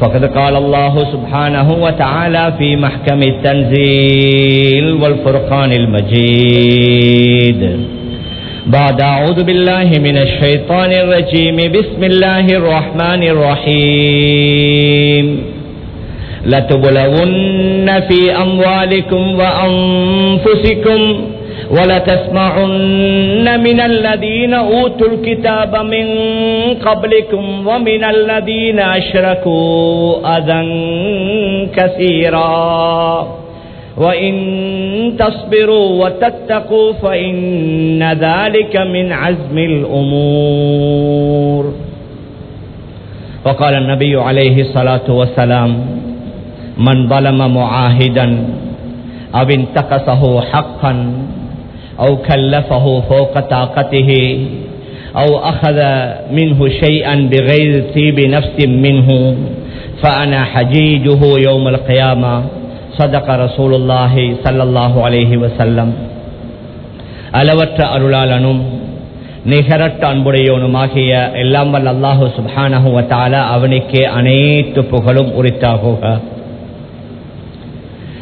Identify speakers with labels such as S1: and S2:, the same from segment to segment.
S1: فقد قال الله سبحانه وتعالى في محكم التنزيل والفرقان المجيد. بعد أعوذ بالله من الشيطان الرجيم. بسم الله الرحمن الرحيم. لتبلون في أموالكم وأنفسكم ولتسمعن من الذين أوتوا الكتاب من قبلكم ومن الذين أشركوا أذى كثيرا. وإن تصبروا وتتقوا فإن ذلك من عزم الأمور. وقال النبي عليه الصلاة والسلام من ظلم معاهدا أو انتقصه حقا أو كلفه فوق طاقته أو أخذ منه شيئا بغير طيب نفس منه فأنا حجيجه يوم القيامة صدق رسول الله صلى الله عليه وسلم அளவற்ற அருளாளனும் நிகரற்ற அன்புடையவனுமாகிய எல்லாம் வல்ல அல்லாஹு சுபானஹு வத்தால அவனுக்கே அனைத்து புகழும் உரித்தாகுக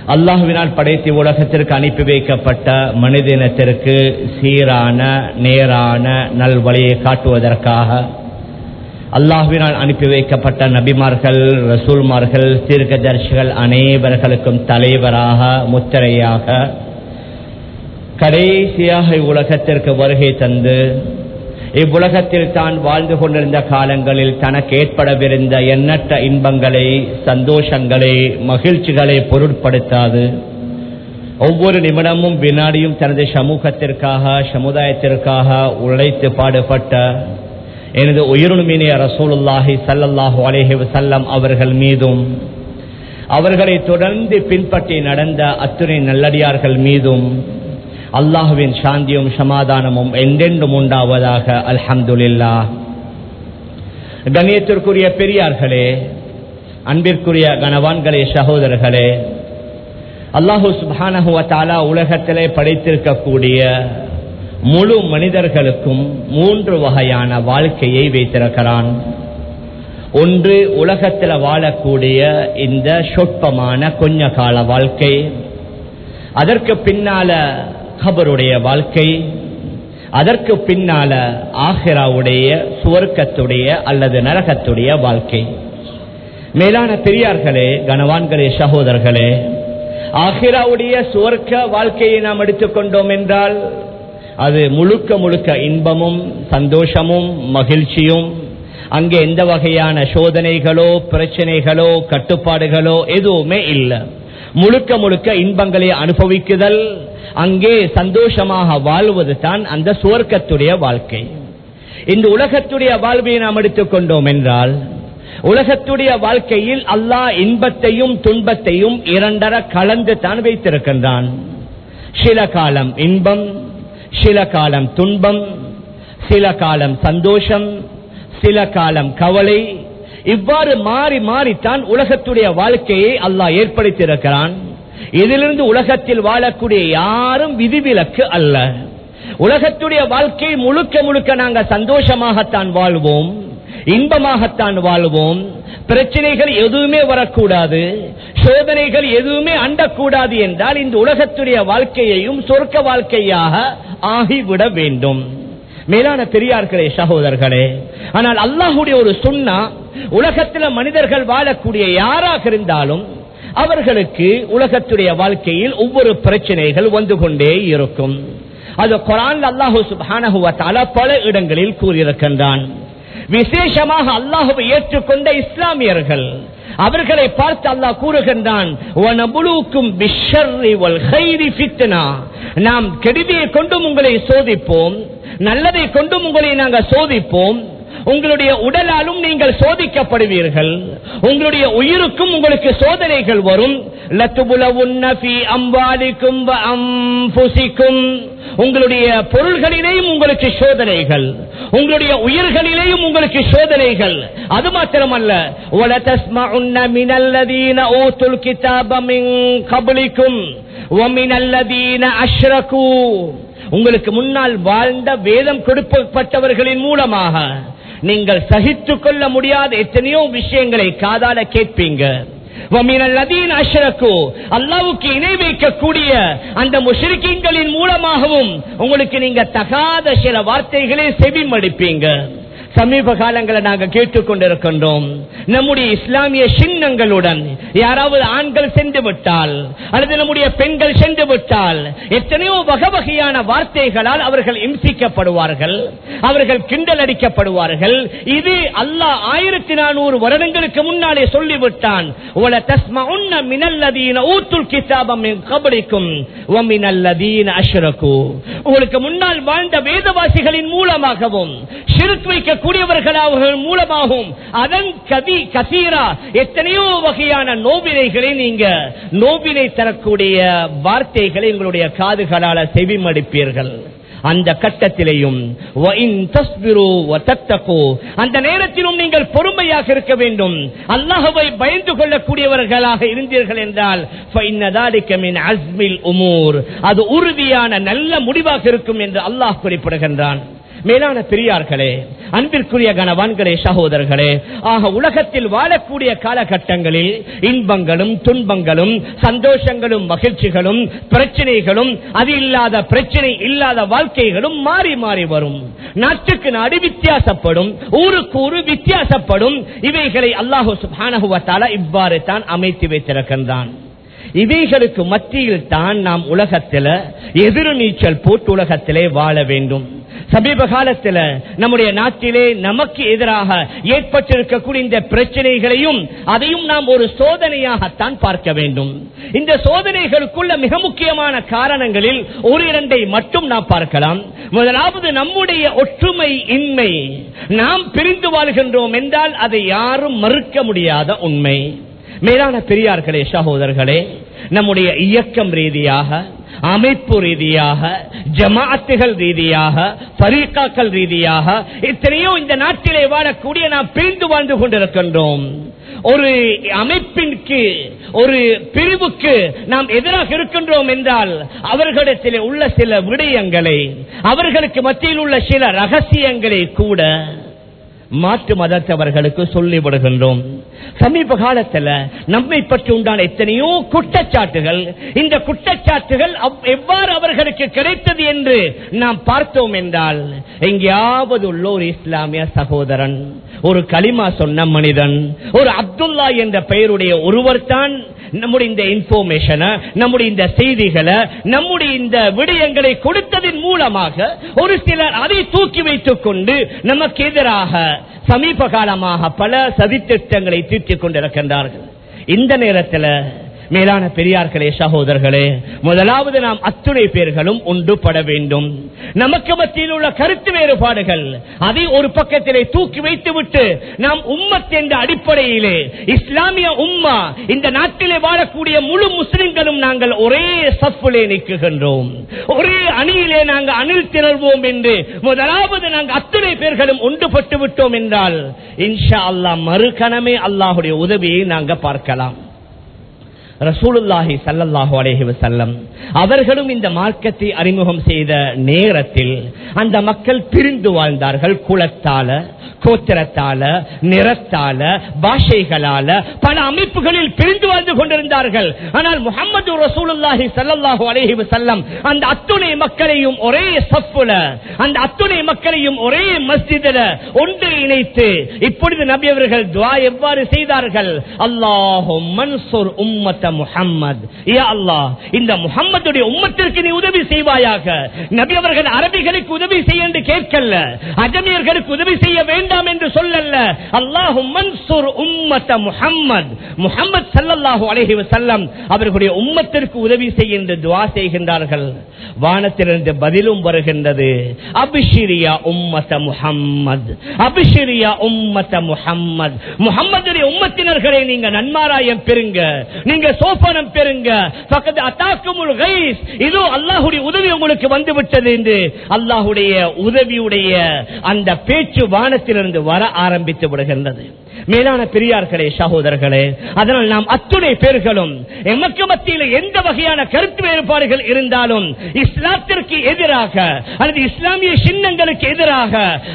S1: அல்லாஹுவினால் படைத்து உலகத்திற்கு அனுப்பி வைக்கப்பட்ட மனிதனத்திற்கு சீரான நேரான நல்வழியை காட்டுவதற்காக அல்லாஹுவினால் அனுப்பி வைக்கப்பட்ட நபிமார்கள் ரசூல்மார்கள் தீர்க்கதர்சிகள் அனைவர்களுக்கும் தலைவராக முத்திரையாக கடைசியாக உலகத்திற்கு வருகை தந்து இவ்வுலகத்தில் தான் வாழ்ந்து கொண்டிருந்த காலங்களில் தனக்கு ஏற்படவிருந்த எண்ணற்ற இன்பங்களை சந்தோஷங்களை மகிழ்ச்சிகளை பொருட்படுத்தாது. ஒவ்வொரு நிமிடமும் வினாடியும் தனது சமூகத்திற்காக சமுதாயத்திற்காக உழைத்து பாடுபட்ட எனது உயிருமினிய ரசூலுல்லாஹி சல்லல்லாஹு அலேஹி வசல்லம் அவர்கள் மீதும் அவர்களை தொடர்ந்து பின்பற்றி நடந்த அத்துணை நல்லடியார்கள் மீதும் அல்லாஹுவின் சாந்தியும் சமாதானமும் எந்தென்றும் உண்டாவதாக அல்ஹம்துல்லா கணியத்திற்குரிய பெரியார்களே அன்பிற்குரிய கனவான்களே சகோதரர்களே அல்லாஹூ சுபானஹுவத்தாலா உலகத்திலே படைத்திருக்கக்கூடிய முழு மனிதர்களுக்கும் மூன்று வகையான வாழ்க்கையை வைத்திருக்கிறான் ஒன்று உலகத்தில் வாழக்கூடிய இந்த சொற்பமான கொஞ்ச கால வாழ்க்கை அதற்கு பின்னால கபருடைய வாழ்க்கை அதற்கு பின்னால ஆஹிராவுடைய சுவர்க்கத்துடைய அல்லது நரகத்துடைய வாழ்க்கை. மேலான பெரியார்களே கனவான்களே சகோதரர்களே ஆஹிராவுடைய சுவர்க்க வாழ்க்கையை நாம் எடுத்துக்கொண்டோம் என்றால் அது முழுக்க முழுக்க இன்பமும் சந்தோஷமும் மகிழ்ச்சியும் அங்கே எந்த வகையான சோதனைகளோ பிரச்சனைகளோ கட்டுப்பாடுகளோ எதுவுமே இல்லை. முழுக்க முழுக்க இன்பங்களை அனுபவிக்குதல். அங்கே சந்தோஷமாக வாழ்வது தான் அந்த சுவர்க்கத்துடைய வாழ்க்கை. இந்த உலகத்துடைய வாழ்வை நாம் எடுத்துக்கொண்டோம் என்றால் உலகத்துடைய வாழ்க்கையில் அல்லாஹ் இன்பத்தையும் துன்பத்தையும் இரண்டர கலந்து தான் வைத்திருக்கின்றான். சில காலம் இன்பம் சில காலம் துன்பம் சில காலம் சந்தோஷம் சில காலம் கவலை இவ்வாறு மாறி மாறித்தான் உலகத்துடைய வாழ்க்கையை அல்லாஹ் ஏற்படுத்தியிருக்கிறான். இதிலிருந்து உலகத்தில் வாழக்கூடிய யாரும் விதிவிலக்கு அல்ல. உலகத்துடைய வாழ்க்கை முழுக்க முழுக்க நாங்கள் சந்தோஷமாகத்தான் வாழ்வோம் இன்பமாகத்தான் வாழ்வோம். பிரச்சனைகள் எதுவுமே வரக்கூடாது சோதனைகள் எதுவுமே அண்டக்கூடாது என்றால் இந்த உலகத்துடைய வாழ்க்கையையும் சொர்க்க வாழ்க்கையாக ஆகிவிட வேண்டும். மேலான பெரியார்களே சகோதரர்களே ஆனால் அல்லாஹுடைய ஒரு சுண்ணா உலகத்தில் மனிதர்கள் வாழக்கூடிய யாராக இருந்தாலும் அவர்களுக்கு உலகத்துடைய வாழ்க்கையில் ஒவ்வொரு பிரச்சனைகள் வந்து கொண்டே இருக்கும். அது குரான் அல்லாஹு சுபானகுவத்தால பல இடங்களில் கூறியிருக்கின்றான். விசேஷமாக அல்லாஹுவை ஏற்றுக்கொண்ட இஸ்லாமியர்கள் அவர்களை பார்த்து அல்லாஹ் கூறுகின்றான் நாம் கெடுதியை கொண்டும் உங்களை சோதிப்போம் நல்லதை கொண்டும் உங்களை நாங்கள் சோதிப்போம். உங்களுடைய உடலாலும் நீங்கள் சோதிக்கப்படுவீர்கள் உங்களுடைய உயிருக்கும் உங்களுக்கு சோதனைகள் வரும். உங்களுடைய பொருள்களிலேயும் உங்களுக்கு சோதனைகள். உங்களுடைய உயிர்களிலேயும் உங்களுக்கு சோதனைகள். அது மாத்திரமல்ல. அஷ்ரகு. உங்களுக்கு முன்னால் வாழ்ந்த வேதம் கொடுக்கப்பட்டவர்களின் மூலமாக நீங்கள் சகித்துக் கொள்ள முடியாத எத்தனையோ விஷயங்களை காதால கேட்பீங்க. அல்லாவுக்கு இணை வைக்கக்கூடிய அந்த முஷரிக்கின்களின் மூலமாகவும் உங்களுக்கு நீங்க தகாத சில வார்த்தைகளை செவிமடிப்பீங்க. சமீப காலங்களை நாங்க கேட்டுக்கொண்டிருக்கின்றோம். நம்முடைய இஸ்லாமிய சின்னங்களுடன் யாராவது ஆண்கள் சென்று விட்டால் அல்லது நம்முடைய பெண்கள் சென்று விட்டால் எத்தனையோ வகை வகையான வார்த்தைகளால் அவர்கள் இம்சிக்கப்படுவார்கள் அவர்கள் கிண்டல் அடிக்கப்படுவார்கள். இது அல்லாஹ் ஆயிரத்தி நானூறு வருடங்களுக்கு முன்னாலே சொல்லிவிட்டான். ஊத்துல் கிதாப மின் உங்களுக்கு முன்னால் வாழ்ந்த வேதவாசிகளின் மூலமாகவும் ஷிருக் வைக்கக்கூடியவர்கள் அவர்கள் மூலமாகும். அதன் கதி கசீரா எத்தனையோ வகையான நோவினைகளை நீங்க நோவினை தரக்கூடிய வார்த்தைகளை உங்களுடைய காதுகளால செவிமடிப்பீர்கள். அந்த கட்டத்திலேயும் அந்த நேரத்திலும் நீங்கள் பொறுமையாக இருக்க வேண்டும். அல்லாஹவை பயந்து கொள்ளக்கூடியவர்களாக இருந்தீர்கள் என்றால் அது உறுதியான நல்ல முடிவாக இருக்கும் என்று அல்லாஹ் குறிப்பிடுகின்றான். மேலான பெரியார்களே அன்பிற்குரிய கணவான்களே சகோதரர்களே ஆக உலகத்தில் வாழக்கூடிய காலகட்டங்களில் இன்பங்களும் துன்பங்களும் சந்தோஷங்களும் மகிழ்ச்சிகளும் பிரச்சனைகளும் அது இல்லாத பிரச்சனை இல்லாத வாழ்க்கைகளும் மாறி மாறி வரும். நாட்டுக்கு நாடு வித்தியாசப்படும் ஊருக்கு ஊரு வித்தியாசப்படும் இவைகளை அல்லாஹு சுபானகுவத்தால இவ்வாறு தான் அமைத்து வைத்திருக்கின்றான். இவைகளுக்கு மத்தியில் தான் நாம் உலகத்தில் எதிர்நீச்சல் போட்டு உலகத்திலே வாழ வேண்டும். சமீப காலத்தில் நம்முடைய நாட்டிலே நமக்கு எதிராக ஏற்பட்டிருக்கக்கூடிய இந்த பிரச்சனைகளையும் அதையும் நாம் ஒரு சோதனையாகத்தான் பார்க்க வேண்டும். இந்த சோதனைகளுக்குள்ள மிக முக்கியமான காரணங்களில் ஒரு இரண்டை மட்டும் நாம் பார்க்கலாம். முதலாவது நம்முடைய ஒற்றுமை இன்மை. நாம் பிரிந்து வாழ்கின்றோம் என்றால் அதை யாரும் மறுக்க முடியாத உண்மை. மேலான பெரியார்களே சகோதரர்களே நம்முடைய இயக்கம் ரீதியாக அமைப்பு ரீதியாக ஜமாத்துகள் ரீதியாக பரீக்காக்கள் ரீதியாக எத்தனையோ இந்த நாட்டிலே வாழக்கூடிய நாம் பிரிந்து வாழ்ந்து கொண்டிருக்கின்றோம். ஒரு அமைப்பிற்கு ஒரு பிரிவுக்கு நாம் எதிராக இருக்கின்றோம் என்றால் அவர்களிடத்தில் உள்ள சில விடயங்களை அவர்களுக்கு மத்தியில் உள்ள சில ரகசியங்களை கூட மாற்று மதத்தவர்களுக்கு சொல்லிவிடுகின்றோம். சமீப காலத்துல நம்மை பற்றி உண்டான எத்தனையோ குற்றச்சாட்டுகள் இந்த குற்றச்சாட்டுகள் எவ்வாறு அவர்களுக்கு கிடைத்தது என்று நாம் பார்த்தோம் என்றால் எங்கேயாவது உள்ள ஒரு இஸ்லாமிய சகோதரன் ஒரு களிமா சொன்ன மனிதன் ஒரு அப்துல்லா என்ற பெயருடைய ஒருவர் தான் நம்முடைய இந்த இன்ஃபர்மேஷனை நம்முடைய இந்த செய்திகளை நம்முடைய இந்த விடயங்களை கொடுத்ததன் மூலமாக ஒரு சிலர் அதை தூக்கி வைத்துக் கொண்டு நமக்கு எதிராக சமீப காலமாக பல சதித்திட்டங்களை தீர்த்திக் கொண்டிருக்கின்றார்கள். இந்த நேரத்தில் மேலான பெரியார்களே சகோதரர்களே முதலாவது நாம் அத்துணை பேர்களும் ஒன்றுபட வேண்டும். நமக்கு மத்தியில் உள்ள கருத்து வேறுபாடுகள் அதை ஒரு பக்கத்திலே தூக்கி வைத்துவிட்டு நாம் உம்மத் என்ற அடிப்படையிலே இஸ்லாமிய உம்மா இந்த நாட்டிலே வாழக்கூடிய முழு முஸ்லிம்களும் நாங்கள் ஒரே சப்புலே நிற்குகின்றோம் ஒரே அணியிலே நாங்கள் அணில் திணர்வோம் என்று முதலாவது நாங்கள் அத்துணை பேர்களும் ஒன்றுபட்டு விட்டோம் என்றால் இன்ஷா அல்லாஹ் மறுகணமே அல்லாஹுடைய உதவியை நாங்கள் பார்க்கலாம். ரசூலுல்லாஹி ஸல்லல்லாஹு அலைஹி வஸல்லம் அவர்களும் இந்த மார்க்கத்தை அறிமுகம் செய்த நேரத்தில் அந்த மக்கள் பிரிந்து வாழ்ந்தார்கள். குலத்தால கோத்திரத்தால நிறத்தால பாஷைகளால பல அமைப்புகளில் பிரிந்து வாழ்ந்து கொண்டிருந்தார்கள். ஆனால் முகமது ரசூலுல்லாஹி ஸல்லல்லாஹு அலைஹி வஸல்லம் அந்த அத்துணை மக்களையும் ஒரே சப்புல அந்த அத்துணை மக்களையும் ஒரே மஸ்ஜிதில் ஒன்று இணைத்து இப்பொழுது நபி அவர்கள் துவா எவ்வாறு செய்தார்கள்? அல்லாஹும் மன்சூர் உம்மத்த முஹம்மத். இந்த முகம்மதுடைய உம்மத்திற்கு நீ உதவி செய்வாயாக. நபி அவர்கள் அரபிகளுக்கு உதவி செய்ய என்று கேட்கல அஜமியர்களுக்கு உதவி செய்ய வேண்டாம் என்று சொல்லல்ல. அல்லாஹு மன்சூர் உம்மத்த முகம்மது முகமது சல்லாஹு அலஹி வசல்லம் அவர்களுடைய உம்மத்திற்கு உதவி செய்ய என்று துஆ செய்கின்றார்கள். வானத்திலிருந்து பதிலும் வருகின்றது. அபிஷிரியா உம்மத்த முகம்மது அபிஷிரியா உம்மத்த முகம்மது முகம்மதுடைய உம்மத்தினர்களை நீங்க நன்மாராயம் பெறுங்க. நீங்க சோப்பனம் பெறுங்க. பக்கத்து அத்தாக்குமுல் கைஸ் இதோ அல்லாஹுடைய உதவி உங்களுக்கு வந்துவிட்டது என்று அல்லாஹுடைய உதவியுடைய அந்த பேச்சு வானத்திலிருந்து வர ஆரம்பித்து விடுகின்றது. மேலான பெரியார்களே சகோதரர்களே அதனால் நாம் அத்துணை பேர்களும் எமக்கு மத்தியில் எந்த வகையான கருத்து வேறுபாடுகள் இருந்தாலும் இஸ்லாத்திற்கு எதிராக அல்லது இஸ்லாமிய சின்னங்களுக்கு எதிராக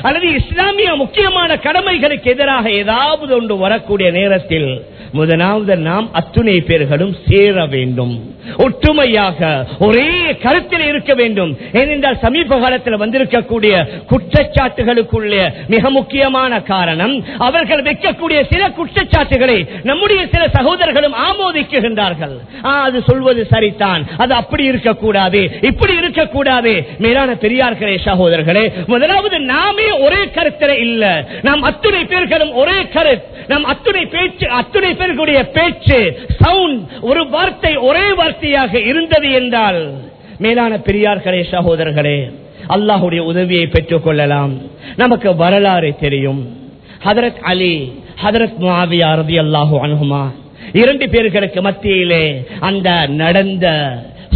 S1: அல்லது இஸ்லாமிய முக்கியமான கடமைகளுக்கு எதிராக ஏதாவது ஒன்று வரக்கூடிய நேரத்தில் முதலாவது நாம் அத்துணை பேர்களும் சேர வேண்டும். ஒற்றுமையாக ஒரே கருத்தில் இருக்க வேண்டும். ஏனென்றால் சமீப காலத்தில் வந்திருக்கக்கூடிய குற்றச்சாட்டுகளுக்குள்ள மிக முக்கியமான காரணம் அவர்கள் வைக்கக்கூடிய சில குற்றச்சாட்டுகளை நம்முடைய சில சகோதரர்களும் ஆமோதிக்குகின்றார்கள் அது சொல்வது சரிதான். அது அப்படி இருக்கக்கூடாது இப்படி இருக்கக்கூடாது. மேலான பெரியார்களே சகோதரர்களே முதலாவது நாமே ஒரே கருத்தில் இல்ல. நாம் அத்துணை பேர்களும் ஒரே கருத்து. நம் அத்துணை பேச்சு அத்துணை பேர்களுடைய பேச்சு சவுண்ட் ஒரு வார்த்தை ஒரே வார்த்தை வார்த்தையாக இருந்தது என்றால் மேலான பெரியார்களே சகோதரர்களே அல்லாஹுடைய உதவியை பெற்றுக் கொள்ளலாம். நமக்கு வரலாறு தெரியும். ஹதரத் அலி ஹதரத் முஆவியா ரலியல்லாஹு அன்ஹுமா இரண்டு பேர்களுக்கு மத்தியிலே அந்த நடந்த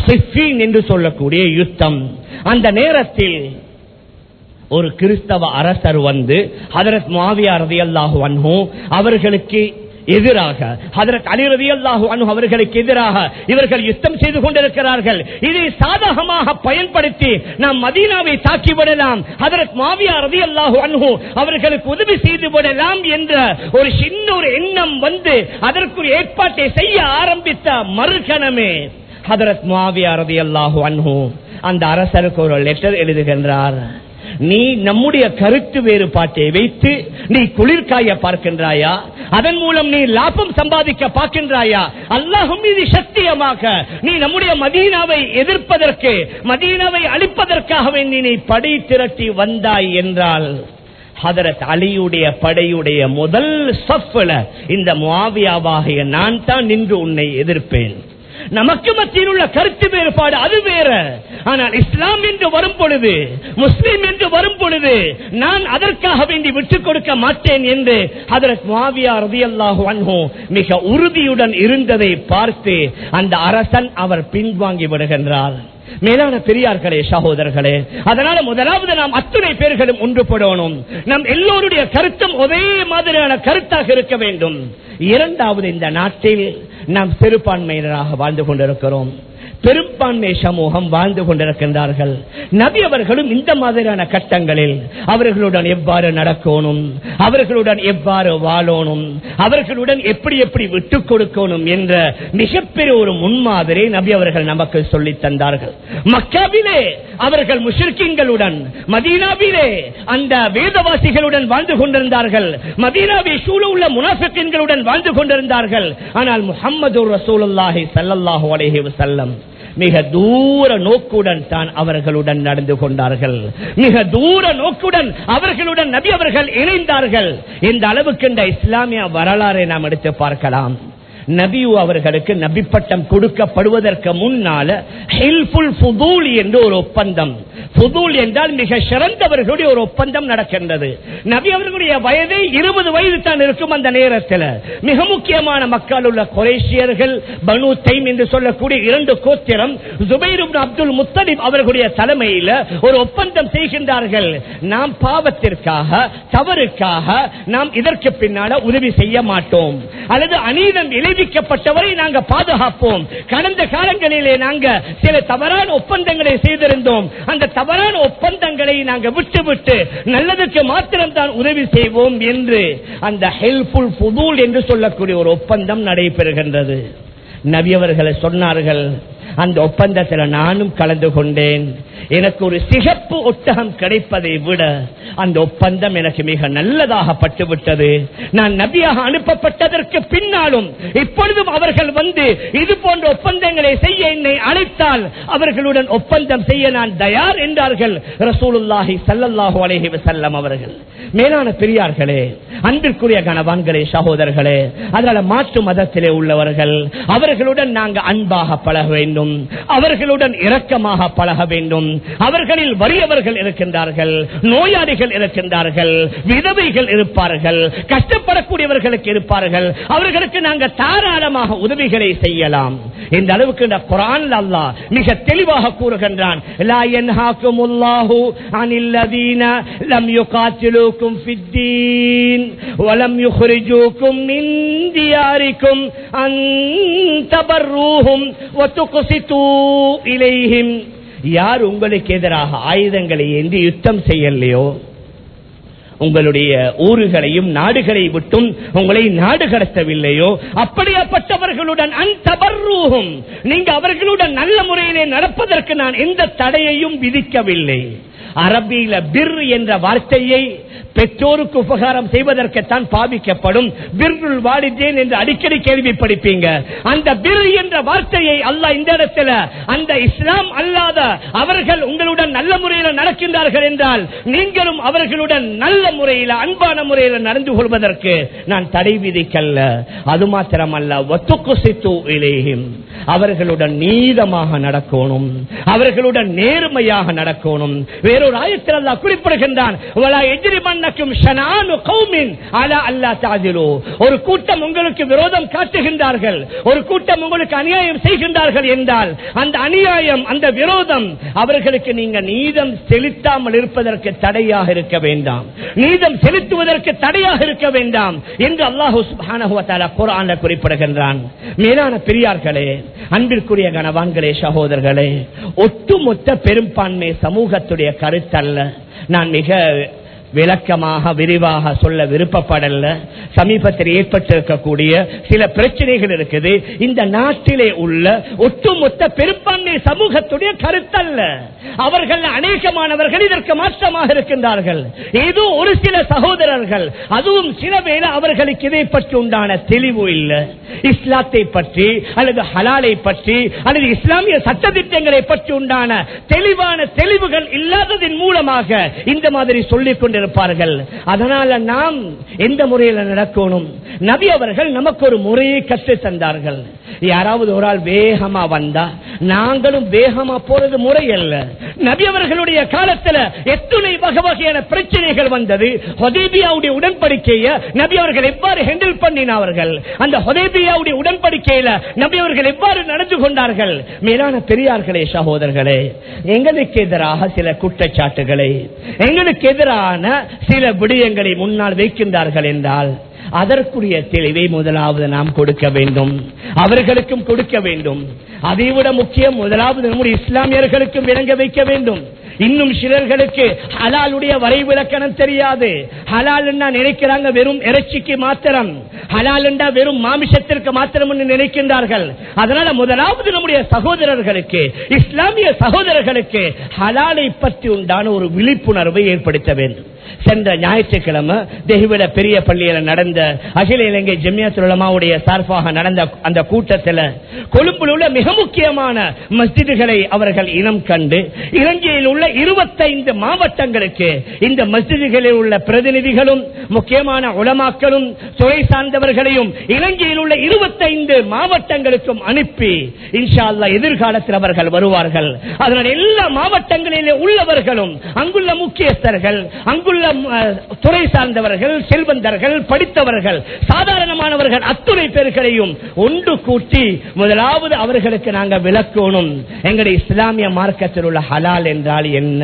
S1: சிஃபின் என்று சொல்லக்கூடிய யுத்தம். அந்த நேரத்தில் ஒரு கிறிஸ்தவ அரசர் வந்து ஹதரத் மாவியா ரதி அல்லாஹு அன்ஹு அவர்களுக்கு எதிராக. ஹதரத் அல்லாஹு அவர்களுக்கு எதிராக இவர்கள் யுத்தம் செய்து கொண்டிருக்கிறார்கள். இதை சாதகமாக பயன்படுத்தி நாம் மதீனாவை தாக்கி விடலாம். ஹதரத் மாவியா ரதி அல்லாஹு அன்ஹு அவர்களுக்கு உதவி செய்து விடலாம் என்ற ஒரு சின்ன ஒரு எண்ணம் வந்து அதற்கு ஏற்பாட்டை செய்ய ஆரம்பித்த மறுகணமே ஹதரத் மாவியா ரதி அல்லாஹு அன்ஹு. அந்த அரசருக்கு ஒரு லெட்டர் எழுதுகின்றார். நீ நம்முடைய கருத்து வேறுபாட்டை வைத்து நீ குளிர்காய பார்க்கின்றாயா? அதன் மூலம் நீ லாபம் சம்பாதிக்க பார்க்கின்றாயா? அல்லாஹும் இது சத்தியமாக. நீ நம்முடைய மதீனாவை எதிர்ப்பதற்கு மதீனாவை அழிப்பதற்காகவே நீ நீ படை திரட்டி வந்தாய் என்றால் ஹதரத் அலியுடைய படையுடைய முதல் சஃப்ல இந்த முவாவியாவாகிய நான் தான் நின்று உன்னை எதிர்ப்பேன். நமக்கு மத்தியில் உள்ள கருத்து வேறுபாடு அது வேற. ஆனால் இஸ்லாம் என்று வரும் பொழுது முஸ்லிம் என்று வரும் பொழுது நான் அதற்காக வேண்டி விட்டுக் கொடுக்க மாட்டேன் என்று அதற்கு மாவியா ரதியல்லாஹு மிக உறுதியுடன் இருந்ததை பார்த்து அந்த அரசன் அவர் பின்வாங்கி விடுகின்றார். மேலான பெரியார்களே சகோதரர்களே அதனால முதலாவது நாம் அத்துணை பேர்களும் ஒன்றுபடணும் நம் எல்லோருடைய கருத்தும் ஒரே மாதிரியான கருத்தாக இருக்க வேண்டும். இரண்டாவது இந்த நாட்டில் நாம் சிறுபான்மையினராக வாழ்ந்து கொண்டிருக்கிறோம். பெரும்பான்மை சமூகம் வாழ்ந்து கொண்டிருக்கின்றார்கள். நபி அவர்களும் இந்த மாதிரியான கட்டங்களில் அவர்களுடன் எவ்வாறு நடக்கணும்? அவர்களுடன் எவ்வாறு வாழணும்? அவர்களுடன் எப்படி எப்படி விட்டுக் கொடுக்கணும் என்ற மிகப்பெரிய ஒரு முன்மாதிரி நபி அவர்கள் நமக்கு சொல்லி தந்தார்கள். மக்காவிலே அவர்கள் முஷிர்கிங்களுடன் மதீனாவிலே அந்த வேதவாசிகளுடன் வாழ்ந்து கொண்டிருந்தார்கள். மதீனாவை சூழ உள்ள முனாஃபிக்கின்களுடன் வாழ்ந்து கொண்டிருந்தார்கள். ஆனால் முகமது ரசூலுல்லாஹி ஸல்லல்லாஹு செல்லம் மிக தூர நோக்குடன் தான் அவர்களுடன் நடந்து கொண்டார்கள். மிக தூர நோக்குடன் அவர்களுடன் நபி அவர்கள் இணைந்தார்கள். இந்த அளவுக்கு இந்த இஸ்லாமிய வரலாறை நாம் எடுத்து பார்க்கலாம். நபியு அவர்களுக்கு நபி பட்டம் கொடுக்கப்படுவதற்கு முன்னால என்று ஒரு ஒப்பந்தம். ஃபுதூல் என்றால் மிக சிறந்தவர்களுடைய ஒரு ஒப்பந்தம் நடக்கின்றது. நபி அவர்களுடைய வயது இருபது வயது தான் இருக்கும் அந்த நேரத்தில். மிக முக்கியமான மக்கள் உள்ள கொரேஷியர்கள் பனு தைம் என்று சொல்லக்கூடிய இரண்டு கோத்திரம் ஜுபைரும் அப்துல் முத்தலிப் அவர்களுடைய தலைமையில் ஒரு ஒப்பந்தம் செய்கின்றார்கள். நாம் பாவத்திற்காக தவறுக்காக நாம் இதற்கு பின்னால உதவி செய்ய மாட்டோம். அல்லது அநீதம் விளைவிக்கப்பட்டவரை நாங்க பாதுகாப்போம். கடந்த காலங்களிலே நாங்க சில தவறான ஒப்பந்தங்களை செய்திருந்தோம். அந்த தவறான ஒப்பந்தங்களை நாங்க விட்டுவிட்டு நல்லதுக்கு மாத்திரம்தான் உதவி செய்வோம் என்று அந்த ஹெல்ப்ஃபுல் புதூல் என்று சொல்லக்கூடிய ஒரு ஒப்பந்தம் நடைபெறுகின்றது. நவியவர்களை சொன்னார்கள் அந்த ஒப்பந்தத்தில் நானும் கலந்து கொண்டேன். எனக்கு ஒரு சிகப்பு ஒட்டகம் கிடைப்பதை விட அந்த ஒப்பந்தம் எனக்கு மிக நல்லதாக பட்டுவிட்டது. நான் நபியாக அனுப்பப்பட்டதற்கு பின்னாலும் இப்பொழுதும் அவர்கள் வந்து இது போன்ற ஒப்பந்தங்களை செய்ய என்னை அழைத்தால் அவர்களுடன் ஒப்பந்தம் செய்ய நான் தயார் என்றார்கள் ரசூலுல்லாஹி சல்லல்லாஹு அலைஹி வஸல்லம் அவர்கள். மேலான பெரியார்களே அன்பிற்குரிய கணவான்களே சகோதரர்களே அதனால மாற்று மதத்திலே உள்ளவர்கள் அவர்களுடன் நாங்கள் அன்பாக பழக வேண்டும். அவர்களுடன் இரக்கமாக பழக வேண்டும். அவர்களில் வறியவர்கள் இருக்கின்றார்கள் நோயாளிகள் இருக்கின்றார்கள் விதவைகள் இருப்பார்கள் கஷ்டப்படக்கூடியவர்களுக்கு இருப்பார்கள். அவர்களுக்கு நாங்கள் தாராளமாக உதவிகளை செய்யலாம். இந்த அளவுக்கு இந்த குரான் அல்லா மிக தெளிவாக கூறுகின்றான். லா இலைஹிம். யார் உங்களுக்கு எதிராக ஆயுதங்களை ஏந்தி யுத்தம் செய்யலையோ உங்களுடைய ஊர்களையும் நாடுகளை விட்டும் உங்களை நாடு கடத்தவில்லையோ அப்படியாப்பட்டவர்களுடன் அந்தபர்ரூகும் நீங்க அவர்களுடன் நல்ல முறையிலே நடப்பதற்கு நான் எந்த தடையையும் விதிக்கவில்லை. அரபியில பிர் என்ற வார்த்தையை பெற்றோருக்கு உபகாரம் செய்வதற்குத்தான் பாவிக்கப்படும். பிர்ருள் வாடித்தேன் என்று அடிக்கடி கேள்விப்படுப்பீங்க. அந்த பிர் என்ற வார்த்தையை அல்லாஹ் இந்த இடத்துல அந்த இஸ்லாம் அல்லாத அவர்கள் உங்களுடன் நல்ல முறையில் நடக்கின்றார்கள் என்றால் நீங்களும் அவர்களுடன் நல்ல முறையில் அன்பான முறையில் நடந்து கொள்வதற்கு நான் தடை விதிக்கல்ல. அது மாத்திரமல்ல ஒத்துக்குசித்து இலேயும் அவர்களுடன் நீதமாக நடக்கணும். அவர்களுடன் நேர்மையாக நடக்கணும். வேறு ஒரு ஆயத்தில் அல்லாஹ் குறிப்பிடுகின்றான் அல்லா தாதிலு." ஒரு கூட்டம் உங்களுக்கு விரோதம் காட்டுகின்றார்கள் ஒரு கூட்டம் உங்களுக்கு அநியாயம் செய்கின்றார்கள் என்றால் அந்த அநியாயம் அந்த விரோதம் அவர்களுக்கு நீங்க நீதம் செலுத்தாமல் இருப்பதற்கு தடையாக இருக்க வேண்டாம் நீதம் செலுத்துவதற்கு தடையாக இருக்க வேண்டாம் என்று அல்லாஹு சுப்ஹானஹு குறிப்பிடுகின்றான் மேலான பெரியார்களே அன்பிற்குரிய கணவான்களே சகோதரர்களே ஒட்டுமொத்த பெரும்பான்மை சமூகத்துடைய கரு கருத்தல்ல நான் மிக விளக்கமாக விரிவாக சொல்ல விருப்பப்படல. சமீபத்தில் ஏற்பட்டிருக்கக்கூடிய சில பிரச்சனைகள் இருக்குது. இந்த நாட்டிலே உள்ள ஒட்டுமொத்த பெரும்பான்மை சமூகத்துடைய கருத்தல்ல. அவர்கள் அநேகமானவர்கள் இதற்கு மாற்றமாக இருக்கின்றார்கள். ஏதோ ஒரு சில சகோதரர்கள் அதுவும் சில வேலை அவர்களுக்கு இதை பற்றி உண்டான தெளிவு இல்லை. இஸ்லாத்தை பற்றி அல்லது ஹலாலை பற்றி அல்லது இஸ்லாமிய சட்டத்திட்டங்களை பற்றி உண்டான தெளிவான தெளிவுகள் இல்லாததின் மூலமாக இந்த மாதிரி சொல்லிக் கொண்டிருப்பார்கள் அதனால நாம் எந்த முறையில் நடக்கணும்? நபி அவர்கள் நமக்கு ஒரு முறையை கற்று தந்தார்கள். யாராவது ஒரு ஆள் வேகமா வந்தா நாங்களும் வேகமா போறது முறை அல்ல. நபி அவர்களுடைய காலத்துல எத்துணை வகை வகையான பிரச்சனைகள் வந்தது. ஹொதேபியாவுடைய உடன்படிக்கையை நபி அவர்கள் எவ்வாறு ஹேண்டில் பண்ணினார்கள்? அந்த ஹொதேபியாவுடைய உடன்படிக்கையில நபி அவர்கள் எவ்வாறு நடந்து கொண்டார்கள்? மேலான பெரியார்களே சகோதரர்களே எங்களுக்கு எதிராக சில குற்றச்சாட்டுகளை எங்களுக்கு எதிரான சில விடயங்களை முன்னால் வைக்கின்றார்கள் என்றால் அதற்குரிய தெளிவை முதலாவது நாம் கொடுக்க வேண்டும். அவர்களுக்கும் கொடுக்க வேண்டும். அதைவிட முக்கியம் முதலாவது நம்முடைய இஸ்லாமியர்களுக்கும் விளங்க வைக்க வேண்டும். இன்னும் சிலர்களுக்கு ஹலாலுடைய வரைவிலக்கணம் தெரியாது. ஹலால் நினைக்கிறாங்க? வெறும் இறைச்சிக்கு மாத்திரம். ஹலால் வெறும் மாமிசத்திற்கு மாத்திரம் என்று நினைக்கின்றார்கள். அதனால முதலாவது நம்முடைய சகோதரர்களுக்கு இஸ்லாமிய சகோதரர்களுக்கு ஹலாலை பற்றி உண்டான ஒரு விழிப்புணர்வை ஏற்படுத்த வேண்டும். சென்ற ஞாயிற்றுக்கிழமை தெஹிவிட பெரிய பள்ளியில நடந்த அகில இலங்கை ஜெமியத்துலமாவுடைய சார்பாக நடந்த அந்த கூட்டத்தில் கொழும்பில் உள்ள மிக முக்கியமான மஸ்ஜிதுகளை அவர்கள் இனம் கண்டு இலங்கையில் உள்ள இருபத்தைந்து மாவட்டங்களுக்கு இந்த மஸ்ஜிதுகளில் உள்ள பிரதிநிதிகளும் முக்கியமான உளமாக்களும் துறை சார்ந்தவர்களையும் இலங்கையில் உள்ள இருபத்தைந்து மாவட்டங்களுக்கும் அனுப்பி இன்ஷா அல்லா எதிர்காலத்தில் அவர்கள் வருவார்கள். அதனால் எல்லா மாவட்டங்களிலே உள்ளவர்களும் அங்குள்ள முக்கியஸ்தர்கள் அங்குள்ள உள்ள துறை சார்ந்தவர்கள் செல்வந்தர்கள் படித்தவர்கள் சாதாரணமானவர்கள் அத்துணை பேர்களையும் ஒன்று கூட்டி முதலாவது அவர்களுக்கு நாங்கள் விளக்கணும். எங்களுடைய இஸ்லாமிய மார்க்கத்தில் உள்ள ஹலால் என்றால் என்ன?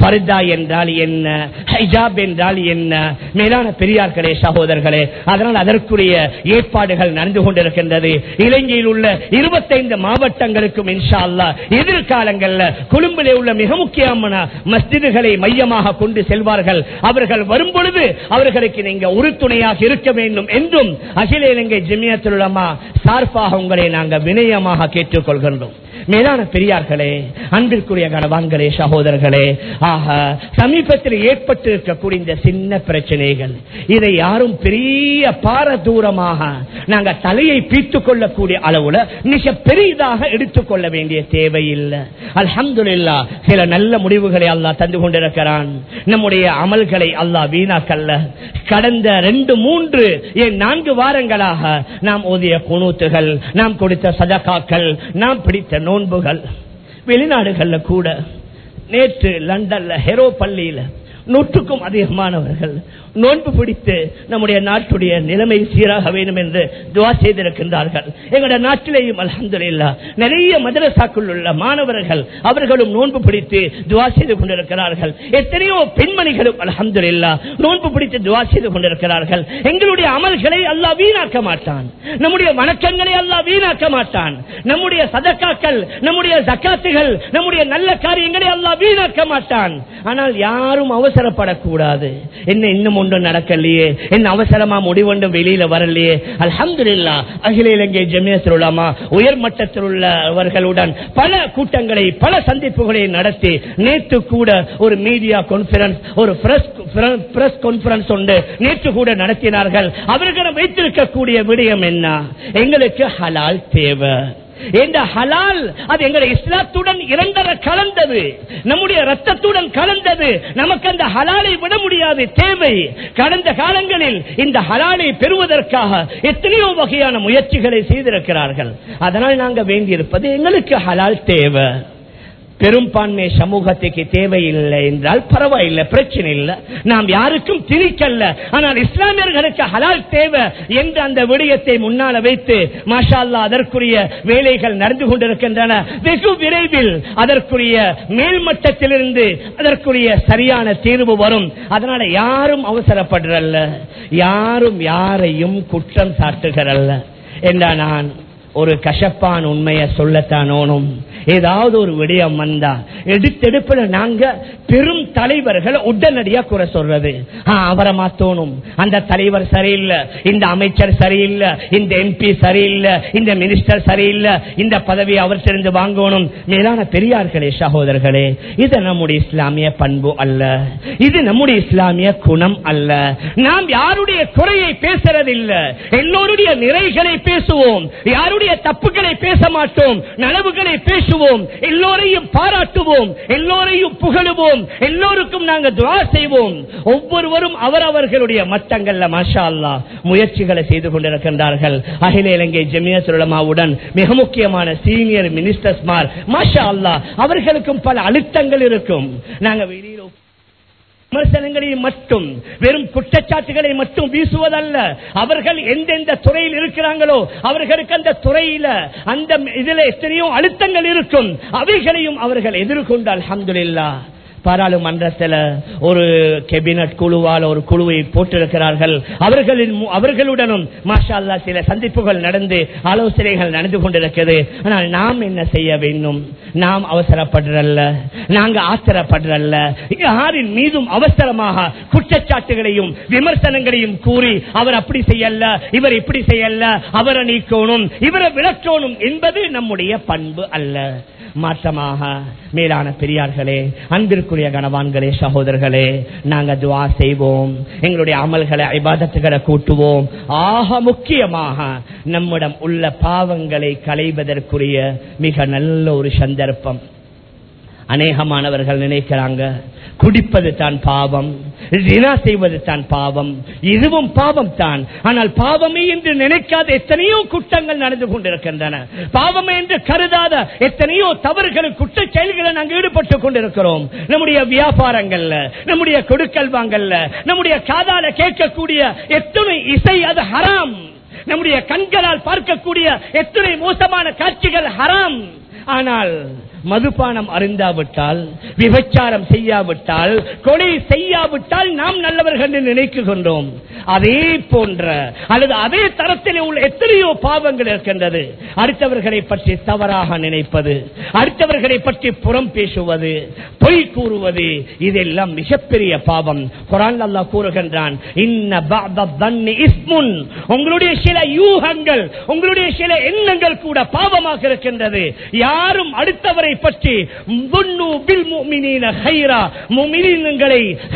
S1: ஃபர்தா என்றால் என்ன? ஹைஜாப் என்றால் என்ன? மேலான பெரியார்களே சகோதரர்களே அதனால் அதற்குரிய ஏற்பாடுகள் நடந்து கொண்டிருக்கின்றது. இலங்கையில் உள்ள இருபத்தைந்து மாவட்டங்களுக்கும் இன்ஷா அல்லா எதிர்காலங்களில் கொழும்பிலே உள்ள மிக முக்கியமான மஸ்ஜிதுகளை மையமாக கொண்டு செல்வார்கள். அவர்கள் வரும் பொழுது அவர்களுக்கு நீங்க உறுதுணையாக இருக்க வேண்டும் என்றும் அகில இலங்கை ஜெமியத்துலமா சார்பாக உங்களை நாங்கள் வினயமாக கேட்டுக்கொள்கின்றோம். மேலான பெரியார்களே அன்பிற்குரிய கணவான்களே சகோதரர்களே ஆக சமீபத்தில் ஏற்பட்டு இருக்கக்கூடிய இந்த சின்ன பிரச்சனைகள். இதை யாரும் பெரிய பார தூரமாக நாங்க தலையை பீத்துக் கொள்ளக்கூடிய அளவுல மிக பெரிதாக எடுத்துக்கொள்ள வேண்டிய தேவையில்லை. அல்ஹம்துலில்லா சில நல்ல முடிவுகளை அல்லாஹ் தந்து கொண்டிருக்கிறான். நம்முடைய அமல்களை அல்லாஹ் வீணாக்கல்ல. கடந்த ரெண்டு மூன்று ஏன் நான்கு வாரங்களாக நாம் ஓதிய குணூத்துகள் நாம் கொடுத்த சதகாக்கள் நாம் பிடித்த நோன்புகள் வெளிநாடுகள்ல கூட நேற்று லண்டன்ல ஹெரோ பள்ளியில நூற்றுக்கும் அதிகமானவர்கள். நோன்பு பிடித்து நம்முடைய நாட்டுடைய நிலைமை சீராக வேண்டும் என்று துவா செய்திருக்கின்றார்கள். எங்களுடைய நாட்டிலேயும் அலமதுல்லா நிறைய மதரசாக்குள் உள்ள மாணவர்கள் அவர்களும் நோன்பு பிடித்து துவா செய்து கொண்டிருக்கிறார்கள். எத்தனையோ பெண்மணிகளும் அலமதுல்லா நோன்பு பிடித்து துவா செய்து கொண்டிருக்கிறார்கள். எங்களுடைய அமல்களை அல்லா வீணாக்க மாட்டான். நம்முடைய வணக்கங்களை அல்லா வீணாக்க மாட்டான். நம்முடைய சதக்காக்கள் நம்முடைய ஜக்காத்துகள் நம்முடைய நல்ல காரியங்களை அல்லா வீணாக்க மாட்டான். ஆனால் யாரும் அவசரப்படக்கூடாது. என்ன இன்னும் ஒன்றும் நடக்கலையே? என்ன அவசரமா முடிவொன்றும் வெளியில வரலையே? அல்ஹம்துலில்லா அகில இலங்கை ஜமியத்தில் உள்ளமா உயர்மட்டத்தில் உள்ளவர்களுடன் பல கூட்டங்களை பல சந்திப்புகளை நடத்தி நேற்று கூட ஒரு மீடியா கான்பரன்ஸ் ஒரு பிரஸ் கான்பரன்ஸ் ஒன்று நேற்று கூட நடத்தினார்கள். அவர்களிடம் வைத்திருக்கக்கூடிய விடயம் என்ன? எங்களுக்கு ஹலால் தேவை. இந்த ஹலால் அது எங்களை இஸ்லாத்துடன் இரண்டரை கலந்தது. நம்முடைய ரத்தத்துடன் கலந்தது. நமக்கு அந்த ஹலாலை விட முடியாது தேவை. கடந்த காலங்களில் இந்த ஹலாலை பெறுவதற்காக எத்தனையோ வகையான முயற்சிகளை செய்திருக்கிறார்கள். அதனால் நாங்கள் வேண்டியிருப்பது எங்களுக்கு ஹலால் தேவை. பெரும்பான்மை சமூகத்துக்கு தேவையில்லை என்றால் பரவாயில்லை பிரச்சனை இல்லை. நாம் யாருக்கும் திணிக்கல்ல. ஆனால் இஸ்லாமியர்களுக்கு ஹலால் தேவை என்று அந்த விடயத்தை முன்னால வைத்து மாஷால்லா அதற்குரிய வேலைகள் நடந்து கொண்டிருக்கின்றன. வெகு விரைவில் அதற்குரிய மேல்மட்டத்திலிருந்து அதற்குரிய சரியான தீர்வு வரும். அதனால யாரும் அவசரப்படுறல்ல. யாரும் யாரையும் குற்றம் சாட்டுகிறல்ல. என்றா நான் ஒரு கஷப்பான் உண்மையை சொல்லத்தானோனும்? ஏதாவது ஒரு விடயம் வந்தா எடுத்தெடுப்புல நாங்க பெரும் தலைவர்கள் உடனடியா குறை சொல்றது. அவரை மாத்தோணும் அந்த தலைவர் சரியில்லை இந்த அமைச்சர் சரியில்லை இந்த எம்பி சரியில்லை இந்த மினிஸ்டர் சரியில்லை இந்த பதவி அவர் தெரிந்து வாங்கணும். மேலான பெரியார்களே சகோதரர்களே இது நம்முடைய இஸ்லாமிய பண்பு அல்ல. இது நம்முடைய இஸ்லாமிய குணம் அல்ல. நாம் யாருடைய குறையை பேசுறதில்லை. எல்லோருடைய நிறைகளை பேசுவோம். யாருடைய நம்முடைய தப்புகளை பேச மாட்டோம். நனவுகளை பேசுவோம். எல்லோரையும் பாராட்டுவோம். எல்லோரையும் புகழுவோம். எல்லோருக்கும் நாங்கள் துவா செய்வோம். ஒவ்வொருவரும் அவரவர்களுடைய மட்டங்கள்ல மாஷா அல்லா முயற்சிகளை செய்து கொண்டிருக்கின்றார்கள். அகில இலங்கை ஜெமியத்துலமாவுடன் மிக முக்கியமான சீனியர் மினிஸ்டர்ஸ்மார் மாஷா அல்லா அவர்களுக்கும் பல அழுத்தங்கள் இருக்கும். நாங்கள் வெளியில் விமர்சனங்களை மட்டும் வெறும் குற்றச்சாட்டுகளை மட்டும் வீசுவதல்ல. அவர்கள் எந்தெந்த துறையில் இருக்கிறாங்களோ அவர்களுக்கு அந்த துறையில அந்த இதுல எத்தனையோ அழுத்தங்கள் இருக்கும். அவைகளையும் அவர்கள் எதிர்கொண்டால் அஹமதுல்லா பாராளுமன்றத்தில் ஒரு கேபினட் குழுவால் ஒரு குழுவை போட்டிருக்கிறார்கள். அவர்களின் அவர்களுடனும் மாஷா அல்லா சில சந்திப்புகள் நடந்து ஆலோசனைகள் நடந்து கொண்டிருக்கிறது. ஆனால் நாம் என்ன செய்ய வேண்டும்? நாம் அவசரப்படுறல்ல. நாங்க ஆத்திரப்படுறல்ல. யாரின் மீதும் அவசரமாக குற்றச்சாட்டுகளையும் விமர்சனங்களையும் கூறி அவர் அப்படி செய்யல இவர் இப்படி செய்யல அவரை நீக்கணும் இவரை விளக்கணும் என்பது நம்முடைய பண்பு அல்ல. மாற்றமாக. மேலான பெரியார்களே அன்பிற்குரிய கணவான்களே சகோதரர்களே நாங்க துவா செய்வோம். எங்களுடைய அமல்களை ஐபாதத்துகளை கூட்டுவோம். ஆக முக்கியமாக நம்மிடம் உள்ள பாவங்களை களைவதற்குரிய மிக நல்ல ஒரு சந்தர்ப்பம். அநேகமானவர்கள் நினைக்கிறாங்க. குடிப்பது தான் பாவம். தினா செய்வது தான் பாவம். இதுவும் பாவம் தான் ஆனால் பாவமே என்று நினைக்காத எத்தனையோ குற்றங்கள் நடந்து கொண்டிருக்கின்றன. பாவமே என்று கருதாத எத்தனையோ தவறுகள் குற்ற செயல்களை நாங்கள் ஈடுபட்டுக் கொண்டிருக்கிறோம். நம்முடைய வியாபாரங்கள்ல நம்முடைய கொடுக்கல் வாங்கல்ல நம்முடைய காதால கேட்கக்கூடிய எத்தனை இசை அது ஹராம். நம்முடைய கண்களால் பார்க்கக்கூடிய எத்தனை மோசமான காட்சிகள் ஹராம். ஆனால் மதுபானம் அருந்தாவிட்டால் விபச்சாரம் செய்யாவிட்டால் கொலை செய்யாவிட்டால் நாம் நல்லவர்கள் என்று நினைக்கின்றோம். அதே போன்ற அல்லது அதே தரத்தில் உள்ள எத்தனையோ பாவங்கள் இருக்கின்றது. அடுத்தவர்களை பற்றி தவறாக நினைப்பது அடுத்தவர்களை பற்றி புறம் பேசுவது பொய் கூறுவது இதெல்லாம் மிகப்பெரிய பாவம். குரான் அல்லா கூறுகின்றான் உங்களுடைய சில யூகங்கள் உங்களுடைய சில எண்ணங்கள் கூட பாவமாக இருக்கின்றது. யாரும் அடுத்தவரை பற்றி துன்னு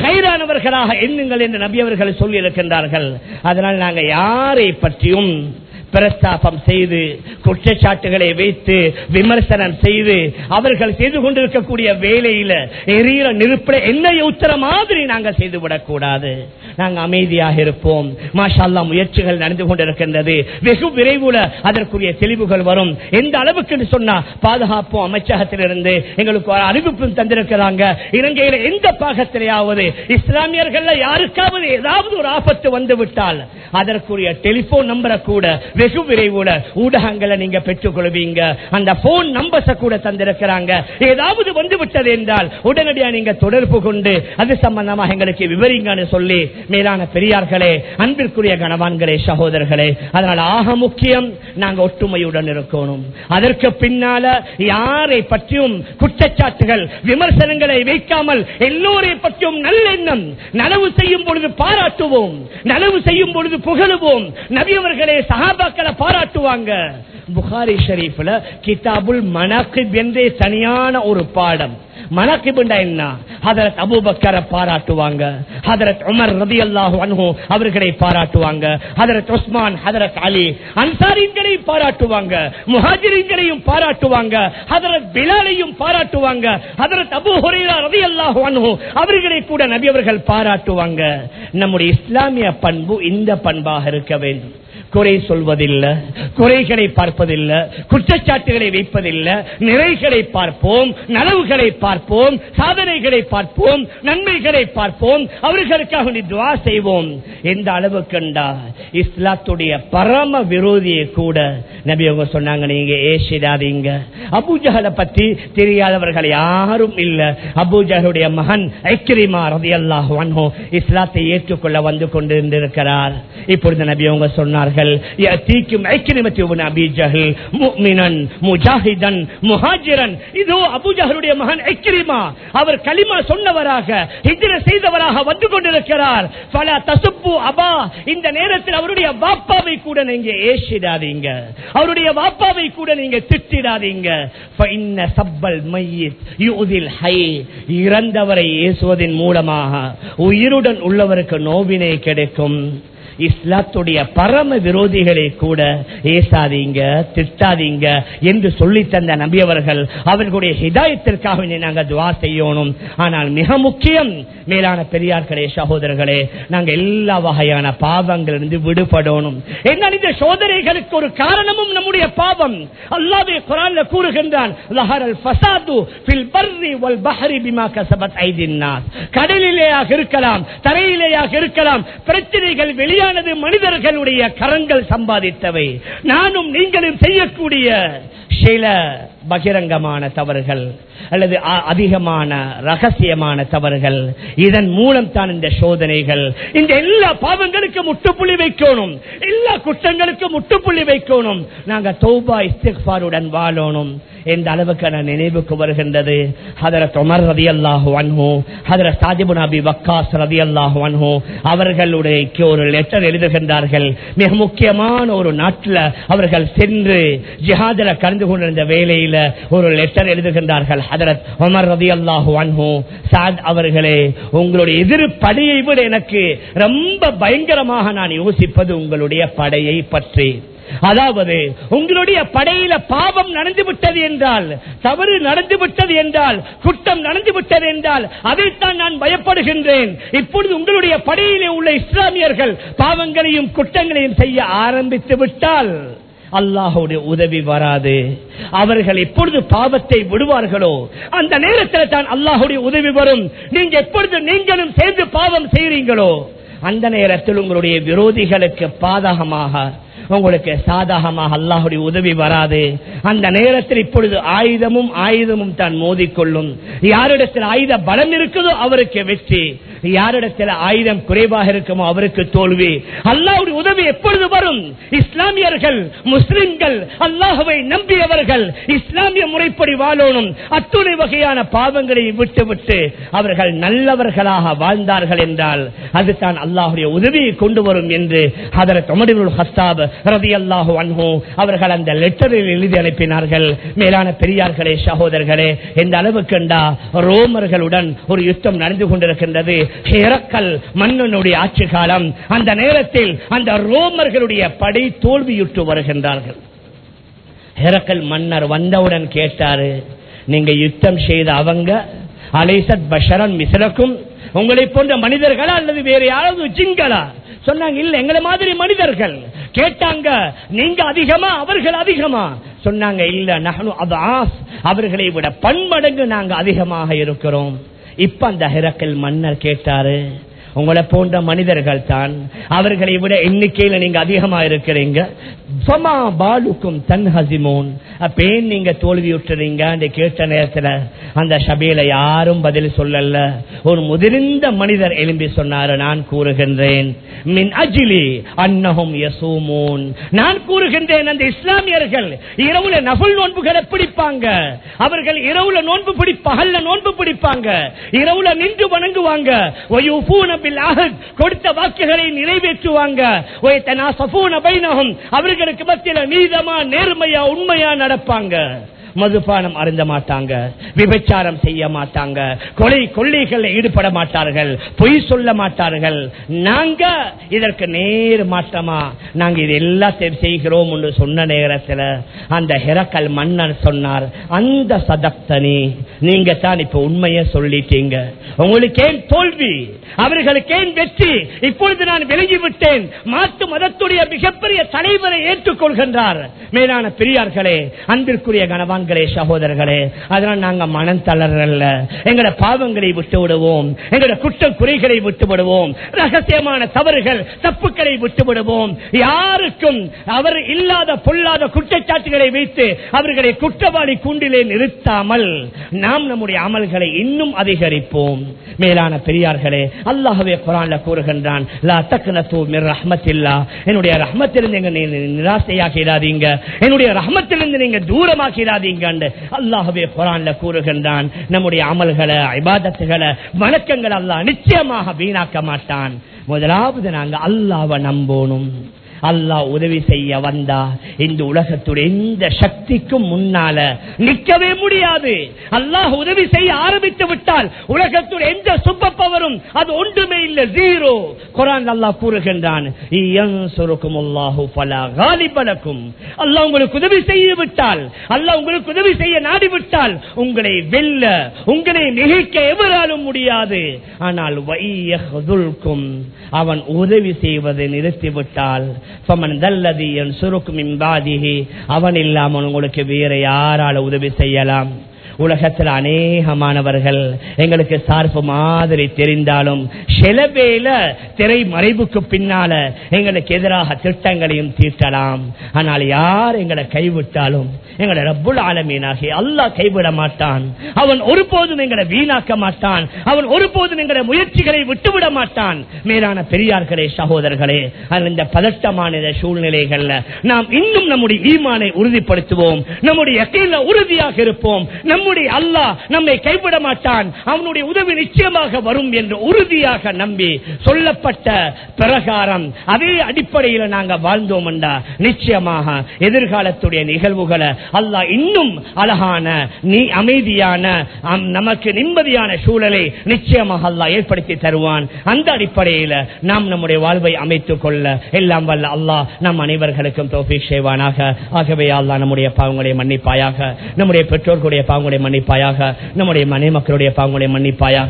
S1: ஹைரானவர்களாக எண்ணுங்கள் என்று நபி அவர்கள் சொல்லியிருக்கின்றார்கள். அதனால் நாங்க யாரை பற்றியும் பிரஸ்தாபம் செய்து குற்றச்சாட்டுகளை வைத்து விமர்சனம் செய்து அவர்கள் செய்து கொண்டிருக்கக்கூடிய வேலையில எரியிற நெருப்பிட எண்ணெய் உத்தர மாதிரி நாங்கள் செய்துவிடக் கூடாது நாங்கள் அமைதியாக இருப்போம். மாஷால்லா முயற்சிகள் நடந்து கொண்டிருக்கின்றது. வெகு விரைவுல அதற்குரிய தெளிவுகள் வரும். எந்த அளவுக்கு சொன்னா பாதுகாப்பு அமைச்சகத்திலிருந்து எங்களுக்கு ஒரு அறிவிப்பும் தந்திருக்கிறாங்க. இலங்கையில எந்த பாகத்திலேயாவது இஸ்லாமியர்கள் யாருக்காவது ஏதாவது ஒரு ஆபத்து வந்து விட்டால் அதற்குரிய டெலிபோன் நம்பரை கூட வெகு விரைவுல ஊடகங்களை நீங்க பெற்றுக் கொள்வீங்க அந்த போன் நம்பர்ஸ கூட தந்திருக்கிறாங்க. ஏதாவது வந்து விட்டது என்றால் உடனடியாக நீங்க தொடர்பு கொண்டு அது சம்பந்தமாக எங்களுக்கு விவரிங்கன்னு சொல்லி மேலான பெரியார்களே அன்பிற்குரிய கணவான்களே சகோதரர்களே அதனால் ஆக முக்கியம் நாங்க ஒற்றுமையுடன் இருக்கணும். அதற்கு பின்னால யாரை பற்றியும் குற்றச்சாட்டுகள் விமர்சனங்களை வைக்காமல் எல்லோரை பற்றியும் நல்லெண்ணம் நனவு செய்யும் பொழுது பாராட்டுவோம் நனவு செய்யும் பொழுது புகழுவோம். நபியவர்களே சகாபா சஹாபாக்களை பாராட்டுவாங்க. புகாரி ஷரீஃப்ல கிதாபுல் மனக்கிப் என்றே தனியான ஒரு பாடம். மனக்கிபுண்டா என்ன? ஹதரத் அபூபக்கரை பாராட்டுவாங்க. ஹதரத் உமர் ரதி அல்லாஹு அவர்களை பாராட்டுவாங்க. ஹதரத் உஸ்மான் ஹதரத் அலி பாராட்டுவாங்க. முஹாஜிரிங்களையும் பாராட்டுவாங்க. ஹதரத் பிலாலையும் பாராட்டுவாங்க. ஹதரத் அபு ரதி அல்லாஹு அவர்களை கூட நபி அவர்கள் பாராட்டுவாங்க. நம்முடைய இஸ்லாமிய பண்பு இந்த பண்பாக இருக்க வேண்டும். குறை சொல்வதில்லை குறைகளை பார்ப்பதில்லை குற்றச்சாட்டுகளை வைப்பதில்லை நிறைகளை பார்ப்போம் நலவுகளை பார்ப்போம் சாதனைகளை பார்ப்போம் நன்மைகளை பார்ப்போம் அவர்களுக்காக துவா செய்வோம். எந்த அளவு கண்டா இஸ்லாத்துடைய பரம விரோதியை கூட நபி அவங்க சொன்னாங்க நீங்க ஏசிடாதீங்க. அபூஜகலை பத்தி தெரியாதவர்கள் யாரும் இல்ல. அபூஜகளுடைய மகன் ஐக்கிரிமா ரதி அல்லாஹ் இஸ்லாத்தை ஏற்றுக்கொள்ள வந்து கொண்டிருந்திருக்கிறார். இப்பொழுது நபி அவங்க சொன்னார்கள் சொன்னார்கள் இதோ அபுஜஹருடைய மகன் எக்ரிமா அவர் களிமா சொன்னவராக ஹிஜ்ர செய்தவராக வந்து கொண்டிருக்கிறார். பல தசுப்பு அபா இந்த நேரத்தில் அவருடைய வாப்பாவை கூட நீங்க ஏசிடாதீங்க. அவருடைய வாப்பாவை கூட நீங்க திட்டிடாதீங்க. இறந்தவரை ஏசுவதன் மூலமாக உயிருடன் உள்ளவருக்கு நோவினை கிடைக்கும். இஸ்லாத்துடைய பரம விரோதிகளை கூட ஏசாதீங்க திட்டாதீங்க என்று சொல்லி தந்த நம்பியவர்கள் அவர்களுடைய ஹிதாயத்திற்காக நாங்க துவா செய்யணும். ஆனால் மிக முக்கியம் மேலான பெரியார்களே சகோதரர்களே நாங்க எல்லா வகையான பாவங்களிலிருந்து விடுபடணும். என்ன இந்த சோதனைகளுக்கு ஒரு காரணமும் நம்முடைய பாவம். அல்லாவே குரான்ல கூறுகின்றான் கடலிலேயாக இருக்கலாம் தரையிலேயாக இருக்கலாம் பிரச்சனைகள் வெளியானது மனிதர்களுடைய கரங்கள் சம்பாதித்தவை. நானும் நீங்களும் செய்யக்கூடிய சில பகிரங்கமான தவறுகள் அல்லது அதிகமான ரகசியமான தவறுகள். இதன் மூலம் தான் இந்த சோதனைகள். இந்த எல்லா பாவங்களுக்கு முட்டுப்புள்ளி வைக்கணும். எல்லா குற்றங்களுக்கும் முட்டுப்புள்ளி வைக்கணும். நாங்க தௌபா இஸ்திஃபாருடன் வாழணும். எந்த அளவுக்கு நான் நினைவுக்கு வருகின்றது? ஹதரத் உமர் ரதி அல்லாஹு அன்ஹு ஹதரத் சாஜிபுன் அபி வக்காஸ் ரதி அல்லாஹு அன்ஹு அவர்களுடைய ஒரு லெட்டர் எழுதுகின்றார்கள். மிக முக்கியமான ஒரு நாட்டில் அவர்கள் சென்று ஜிஹாதில் கலந்து கொண்டிருந்த வேலையில் ஒரு லெட்டர் எழுதுகின்றார்கள். ஹதரத் உமர் ரதி அல்லாஹு சாத் அவர்களே உங்களுடைய எதிர் படையை விட எனக்கு ரொம்ப பயங்கரமாக நான் யோசிப்பது உங்களுடைய படையை பற்றி. அதாவது உங்களுடைய படையில பாவம் நடந்து விட்டது என்றால் தவறு நடந்து விட்டது என்றால் குற்றம் நடந்து விட்டது என்றால் அதைத்தான் நான் பயப்படுகின்றேன். இப்பொழுது உங்களுடைய படையிலே உள்ள இஸ்லாமியர்கள் பாவங்களையும் குற்றங்களையும் செய்ய ஆரம்பித்து விட்டால் அல்லாஹோடைய உதவி வராது. அவர்கள் எப்பொழுது பாவத்தை விடுவார்களோ அந்த நேரத்தில் தான் அல்லாஹுடைய உதவி வரும். நீங்க எப்பொழுது நீங்களும் சேர்ந்து பாவம் செய்றீங்களோ அந்த நேரத்தில் உங்களுடைய விரோதிகளுக்கு பாதகமாக உங்களுக்கு சாதகமாக அல்லாஹுடைய உதவி வராது. அந்த நேரத்தில் இப்பொழுது ஆயுதமும் ஆயுதமும் தான் மோதிக்கொள்ளும். யாரிடத்தில் ஆயுத பலம் இருக்குதோ அவருக்கு வெற்றி. யாரிடத்தில் ஆயுதம் குறைவாக இருக்குமோ அவருக்கு தோல்வி. அல்லாவுடைய உதவி எப்பொழுது வரும்? இஸ்லாமியர்கள் முஸ்லிம்கள் அல்லாஹுவை நம்பியவர்கள் இஸ்லாமிய முறைப்படி வாழணும். அத்துணை வகையான பாவங்களை விட்டுவிட்டு அவர்கள் நல்லவர்களாக வாழ்ந்தார்கள் என்றால் அதுதான் அல்லாஹுடைய உதவியை கொண்டு வரும் என்று அதற்கு உமரிபுல் ஹஸ்தாப் ரதி அல்லாஹு அவர்கள் அந்த லெட்டரில் எழுதி அனுப்பினார்கள். மேலான பெரியார்களே சகோதரர்களே எந்த அளவுக்குண்டா ரோமர்களுடன் ஒரு யுத்தம் நடந்து கொண்டிருக்கின்றது. ஹெரக்கல் மன்னனுடைய ஆட்சி காலம். அந்த நேரத்தில் அந்த ரோமர்களுடைய படை தோல்வியுற்று வருகின்றார்கள். ஹெரக்கல் மன்னர் வந்தவுடன் கேட்டாரு நீங்க யுத்தம் செய்த அவங்க அலைசத் பஷரன் மிசரக்கும் உங்களை போன்ற மனிதர்களா அல்லது வேற யாராவது ஜிங்களா? சொன்னாங்க இல்ல எங்களை மாதிரி மனிதர்கள். கேட்டாங்க நீங்க அதிகமா அவர்கள் அதிகமா? சொன்னாங்க இல்ல நகனு அவர்களை விட பன்மடங்கு நாங்க அதிகமாக இருக்கிறோம். இப்ப அந்த ஹெரக்கல் மன்னர் கேட்டாரு உங்களை போன்ற மனிதர்கள் தான். அவர்களை விட எண்ணிக்கையில நீங்க அதிகமா இருக்கிறீங்க. ஃபமா பாலுக்கும் தன் ஹசிமோன் அப்பேன் நீங்க தோல்வியுற்றுறீங்க கேட்ட நேரத்துல அந்த சபையில யாரும் பதில் சொல்லல. ஒரு முதிர்ந்த மனிதர் எழும்பி சொன்னாரு நான் கூறுகின்றேன். மின் அஜிலி அன்னஹும் யசூமோன். நான் கூறுகின்றேன் அந்த இஸ்லாமியர்கள் இரவுல நபுல் நோன்புகளை பிடிப்பாங்க. அவர்கள் இரவுல நோன்பு பிடி பகல்ல நோன்பு பிடிப்பாங்க. இரவுல நின்று வணங்குவாங்க. கொடுத்த வாக்குகளை நிறைவேற்றுவாங்க. அவர்களுக்கு மத்தியில் நீதமா நேர்மையா உண்மையா நடப்பாங்க. மதுபானம் அருந்த மாட்டாங்க விபச்சாரம் செய்ய மாட்டாங்க கொலை கொள்ளைகளில் ஈடுபட மாட்டார்கள் பொய் சொல்ல மாட்டார்கள். நாங்க இதற்கு நேர் மாற்றமா? நாங்க இது எல்லாத்தையும் செய்கிறோம் என்று சொன்ன நேரத்தில் அந்த ஹெரக்கல் மன்னர் சொன்னார் அந்த சதப்தனி நீங்க தான் இப்ப உண்மையை சொல்லிட்டீங்க. உங்களுக்கு ஏன் தோல்வி? அவர்களுக்கு ஏன் வெற்றி? இப்பொழுது நான் விலகி விட்டேன் மாற்று மதத்துடைய மிகப்பெரிய தலைவரை ஏற்றுக்கொள்கின்றார். மேலான பெரியார்களே அன்பிற்குரிய கனவான் பாவங்களே சகோதரர்களே அதனால் நாங்க மனம் தளரல்ல. எங்கட பாவங்களை விட்டு விடுவோம் எங்கட குற்ற குறைகளை விட்டு விடுவோம் ரகசியமான தவறுகள் தப்புக்களை விட்டு விடுவோம் யாருக்கும் அவர் இல்லாத பொல்லாத குற்றச்சாட்டுகளை வைத்து அவர்களை குற்றவாளி கூண்டிலே நிறுத்தாமல் நாம் நம்முடைய அமல்களை இன்னும் அதிகரிப்போம். மேலான பெரியார்களே அல்லாஹவே குரான்ல கூறுகின்றான் லா தக்னது மிர் ரஹ்மத்தில்லா என்னுடைய ரஹ்மத்திலிருந்து நீங்க நீ என்னுடைய ரஹ்மத்திலிருந்து நீங்க தூரமாக்கிறாதீங்க அல்லாஹவே குரான்ல கூறுகின்றான் நம்முடைய அமல்களை இபாதத்துகளை வணக்கங்கள் அல்லாஹ் நிச்சயமாக வீணாக்க மாட்டான். முதலாவது நாங்க அல்லாவை நம்பணும். அல்லாஹ் உதவி செய்ய வந்தா இந்த உலகத்துடைய எந்த சக்திக்கும் முன்னால நிற்கவே முடியாது. அல்லாஹ் உதவி செய்ய ஆரம்பித்து விட்டால் உலகத்துடைய எந்த சுப்ப பவரும் அது ஒன்றுமே இல்லை ஜீரோ குரான் அல்லாஹ் கூறுகின்றான் அல்ல அல்லாஹ் உங்களுக்கு உதவி செய்ய விட்டால் அல்ல உங்களுக்கு உதவி செய்ய நாடி விட்டால் உங்களை வெல்ல உங்களை நிகழ்க்க எவராலும் முடியாது. ஆனால் வையஹ்துல்கும் அவன் உதவி செய்வதை நிறுத்திவிட்டால் ஃபமன் தல்லதி யன்சுருக்கும் மின் பாதிஹி அவன் இல்லாமல் உங்களுக்கு வேற யாரால உதவி செய்யலாம்? உலகத்தில் அநேகமானவர்கள் எங்களுக்கு சார்பு மாதிரி தெரிந்தாலும் சிலவேல திரை மறைவுக்கு பின்னால எங்களுக்கு எதிராக திட்டங்களையும் தீட்டலாம். ஆனால் யார் எங்களை கைவிட்டாலும் எங்களை ரப்புல் ஆலமீனாகி அல்லா கைவிட மாட்டான். அவன் ஒருபோதும் எங்களை வீணாக்க மாட்டான். அவன் ஒருபோதும் எங்களை முயற்சிகளை விட்டுவிட மாட்டான். மேலான பெரியார்களே சகோதரர்களே இந்த பதட்டமான இந்த சூழ்நிலைகள்ல நாம் இன்னும் நம்முடைய ஈமானை உறுதிப்படுத்துவோம். நம்முடைய யக்கீன்ல உறுதியாக இருப்போம். நம்ம நம்முடைய அல்லாஹ் நம்மை கைவிட மாட்டான். அவனுடைய உதவி நிச்சயமாக வரும் என்று உறுதியாக நம்பி சொல்லப்பட்ட பிரகாரம் அதே அடிப்படையில் நாங்கள் வாழ்ந்தோம் என்றா நிச்சயமாக எதிர்காலத்துடைய நிகழ்வுகளை அல்லாஹ் இன்னும் அழகான நீ அமைதியான நமக்கு நிம்மதியான சூழலை நிச்சயமாக அல்லாஹ் ஏற்படுத்தி தருவான். அந்த அடிப்படையில் நாம் நம்முடைய வாழ்வை அமைத்துக் கொள்ள எல்லாம் வல்ல அல்லாஹ் நம் அனைவர்களுக்கும் தோஃபிக் செய்வானாக. ஆகவே அல்லாஹ் நம்முடைய பாவங்களை மன்னிப்பாயாக நம்முடைய பெற்றோர்களுடைய பாவங்களை மன்னிப்பாயாக நம்முடைய மனை மக்களுடைய பாவங்களை மன்னிப்பாயாக.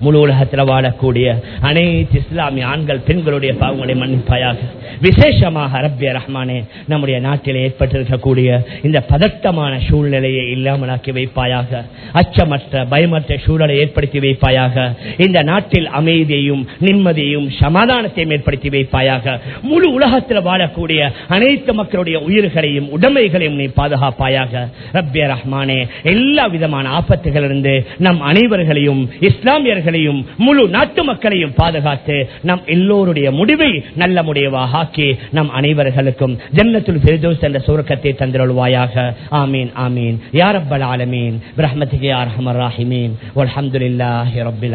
S1: முழு உலகத்தில் வாழக்கூடிய அனைத்து இஸ்லாமிய ஆண்கள் பெண்களுடைய பாவங்களை மன்னிப்பாயாக. விசேஷமாக ரப்பிய ரஹ்மானே நம்முடைய நாட்டில் ஏற்பட்டிருக்கக்கூடிய இந்த பதட்டமான சூழ்நிலையை இல்லாமலாக்கி வைப்பாயாக. அச்சமற்ற பயமற்ற சூழலை ஏற்படுத்தி வைப்பாயாக. இந்த நாட்டில் அமைதியையும் நிம்மதியையும் சமாதானத்தையும் ஏற்படுத்தி வைப்பாயாக. முழு உலகத்தில் வாழக்கூடிய அனைத்து மக்களுடைய உயிர்களையும் உடைமைகளையும் நீ பாதுகாப்பாயாக. ரப்பிய ரஹ்மானே எல்லா விதமான ஆபத்துகளிலிருந்து நம் அனைவர்களையும் இஸ்லாமியர்கள் இஸ்லாமியர்களையும் முழு நாட்டு மக்களையும் பாதுகாத்து நம் எல்லோருடைய முடிவை நல்ல முடிவாக ஆக்கி நம் அனைவர்களுக்கும் ஜன்னத்துல் ஃபிர்தௌஸ் என்ற சுருக்கத்தை தந்திருவாயாக ஆமீன் ஆமீன். யாரப்பல் ஆலமீன். பிரஹ்மதிகே யா ராஹிமீன். வல்ஹம்துலில்லாஹி ரப்பில்